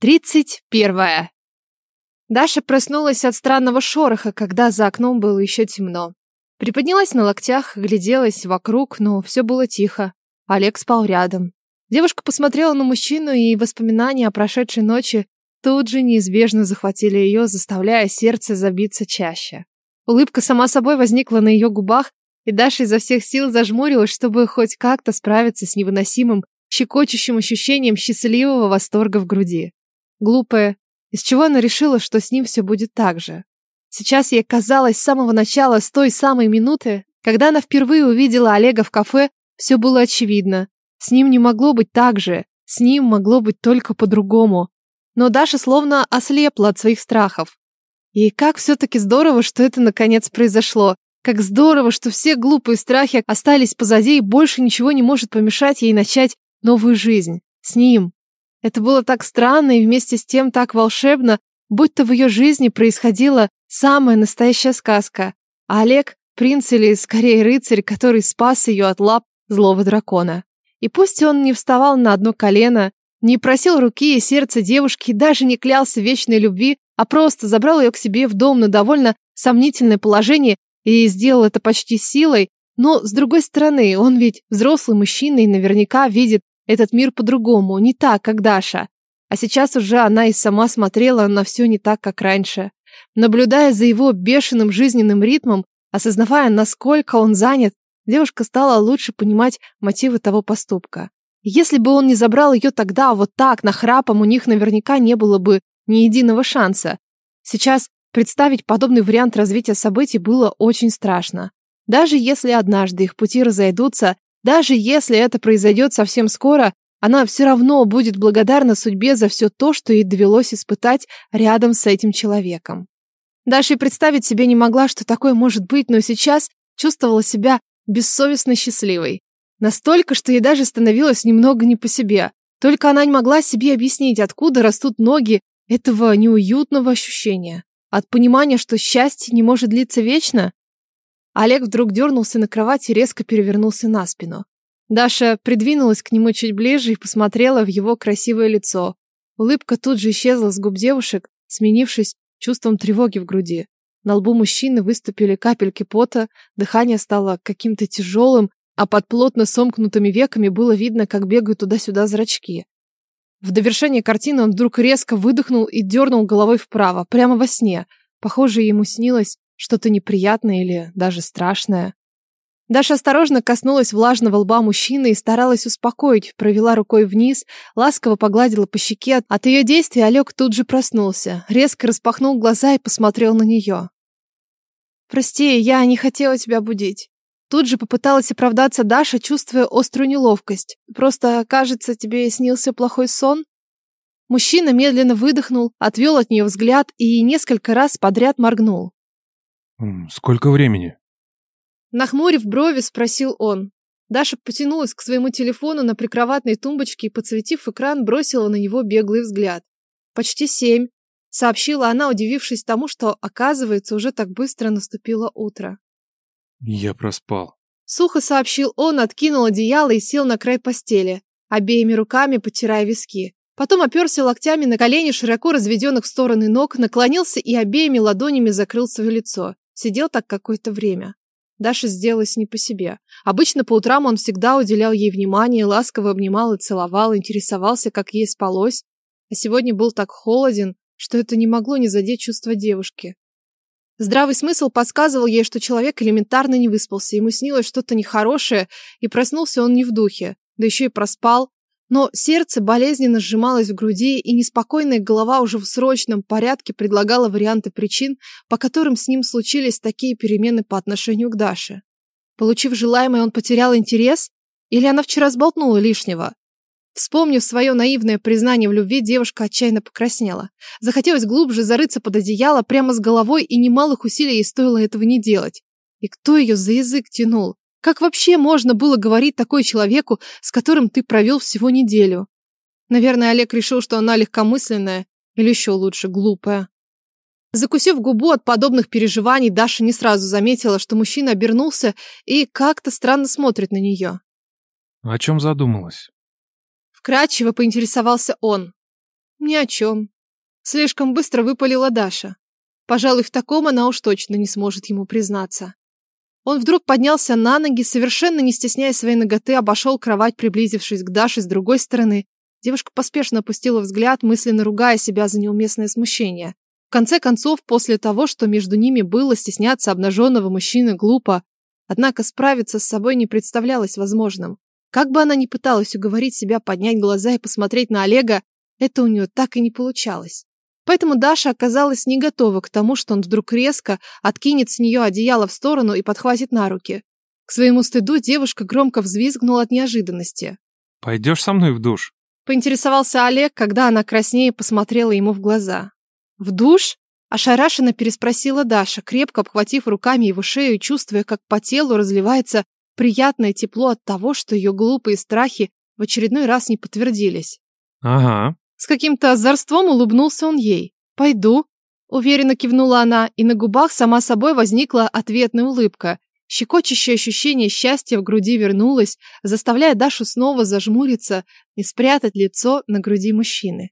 Тридцать первое. Даша проснулась от странного шороха, когда за окном было еще темно. Приподнялась на локтях, гляделась вокруг, но все было тихо. Олег спал рядом. Девушка посмотрела на мужчину, и воспоминания о прошедшей ночи тут же неизбежно захватили ее, заставляя сердце забиться чаще. Улыбка сама собой возникла на ее губах, и Даша изо всех сил зажмурилась, чтобы хоть как-то справиться с невыносимым, щекочущим ощущением счастливого восторга в груди. Глупая. Из чего она решила, что с ним все будет так же? Сейчас ей казалось с самого начала, с той самой минуты, когда она впервые увидела Олега в кафе, все было очевидно. С ним не могло быть так же. С ним могло быть только по-другому. Но Даша словно ослепла от своих страхов. И как все-таки здорово, что это наконец произошло. Как здорово, что все глупые страхи остались позади и больше ничего не может помешать ей начать новую жизнь. С ним. Это было так странно и вместе с тем так волшебно, будто в ее жизни происходила самая настоящая сказка. А Олег — принц или, скорее, рыцарь, который спас ее от лап злого дракона. И пусть он не вставал на одно колено, не просил руки и сердца девушки, даже не клялся вечной любви, а просто забрал ее к себе в дом на довольно сомнительное положение и сделал это почти силой, но, с другой стороны, он ведь взрослый мужчина и наверняка видит этот мир по-другому, не так, как Даша. А сейчас уже она и сама смотрела на все не так, как раньше. Наблюдая за его бешеным жизненным ритмом, осознавая, насколько он занят, девушка стала лучше понимать мотивы того поступка. Если бы он не забрал ее тогда вот так, нахрапом, у них наверняка не было бы ни единого шанса. Сейчас представить подобный вариант развития событий было очень страшно. Даже если однажды их пути разойдутся, даже если это произойдет совсем скоро, она все равно будет благодарна судьбе за все то, что ей довелось испытать рядом с этим человеком. Даша и представить себе не могла, что такое может быть, но сейчас чувствовала себя бессовестно счастливой. Настолько, что ей даже становилось немного не по себе. Только она не могла себе объяснить, откуда растут ноги этого неуютного ощущения. От понимания, что счастье не может длиться вечно, Олег вдруг дернулся на кровати и резко перевернулся на спину. Даша придвинулась к нему чуть ближе и посмотрела в его красивое лицо. Улыбка тут же исчезла с губ девушек, сменившись чувством тревоги в груди. На лбу мужчины выступили капельки пота, дыхание стало каким-то тяжелым, а под плотно сомкнутыми веками было видно, как бегают туда-сюда зрачки. В довершение картины он вдруг резко выдохнул и дернул головой вправо, прямо во сне. Похоже, ему снилось что-то неприятное или даже страшное. Даша осторожно коснулась влажного лба мужчины и старалась успокоить, провела рукой вниз, ласково погладила по щеке. От ее действий Олег тут же проснулся, резко распахнул глаза и посмотрел на нее. «Прости, я не хотела тебя будить». Тут же попыталась оправдаться Даша, чувствуя острую неловкость. «Просто, кажется, тебе снился плохой сон?» Мужчина медленно выдохнул, отвел от нее взгляд и несколько раз подряд моргнул. «Сколько времени?» Нахмурив брови, спросил он. Даша потянулась к своему телефону на прикроватной тумбочке и, подсветив экран, бросила на него беглый взгляд. «Почти семь», — сообщила она, удивившись тому, что, оказывается, уже так быстро наступило утро. «Я проспал», — сухо сообщил он, откинул одеяло и сел на край постели, обеими руками потирая виски. Потом оперся локтями на колени широко разведенных в стороны ног, наклонился и обеими ладонями закрыл свое лицо. Сидел так какое-то время. Даша сделалась не по себе. Обычно по утрам он всегда уделял ей внимание, ласково обнимал и целовал, интересовался, как ей спалось. А сегодня был так холоден, что это не могло не задеть чувства девушки. Здравый смысл подсказывал ей, что человек элементарно не выспался, ему снилось что-то нехорошее, и проснулся он не в духе, да еще и проспал, но сердце болезненно сжималось в груди, и неспокойная голова уже в срочном порядке предлагала варианты причин, по которым с ним случились такие перемены по отношению к Даше. Получив желаемое, он потерял интерес? Или она вчера сболтнула лишнего? Вспомнив свое наивное признание в любви, девушка отчаянно покраснела. Захотелось глубже зарыться под одеяло прямо с головой, и немалых усилий ей стоило этого не делать. И кто ее за язык тянул? Как вообще можно было говорить такое человеку, с которым ты провел всего неделю? Наверное, Олег решил, что она легкомысленная или еще лучше, глупая. Закусив губу от подобных переживаний, Даша не сразу заметила, что мужчина обернулся и как-то странно смотрит на нее. О чем задумалась? Вкратчиво поинтересовался он. Ни о чем. Слишком быстро выпалила Даша. Пожалуй, в таком она уж точно не сможет ему признаться. Он вдруг поднялся на ноги, совершенно не стесняя своей ноготы, обошел кровать, приблизившись к Даше с другой стороны. Девушка поспешно опустила взгляд, мысленно ругая себя за неуместное смущение. В конце концов, после того, что между ними было, стесняться обнаженного мужчины глупо. Однако справиться с собой не представлялось возможным. Как бы она ни пыталась уговорить себя поднять глаза и посмотреть на Олега, это у нее так и не получалось. Поэтому Даша оказалась не готова к тому, что он вдруг резко откинет с нее одеяло в сторону и подхватит на руки. К своему стыду девушка громко взвизгнула от неожиданности. «Пойдешь со мной в душ?» Поинтересовался Олег, когда она краснее посмотрела ему в глаза. «В душ?» Ошарашенно переспросила Даша, крепко обхватив руками его шею и чувствуя, как по телу разливается приятное тепло от того, что ее глупые страхи в очередной раз не подтвердились. «Ага», с каким-то озорством улыбнулся он ей. «Пойду», — уверенно кивнула она, и на губах сама собой возникла ответная улыбка. Щекочущее ощущение счастья в груди вернулось, заставляя Дашу снова зажмуриться и спрятать лицо на груди мужчины.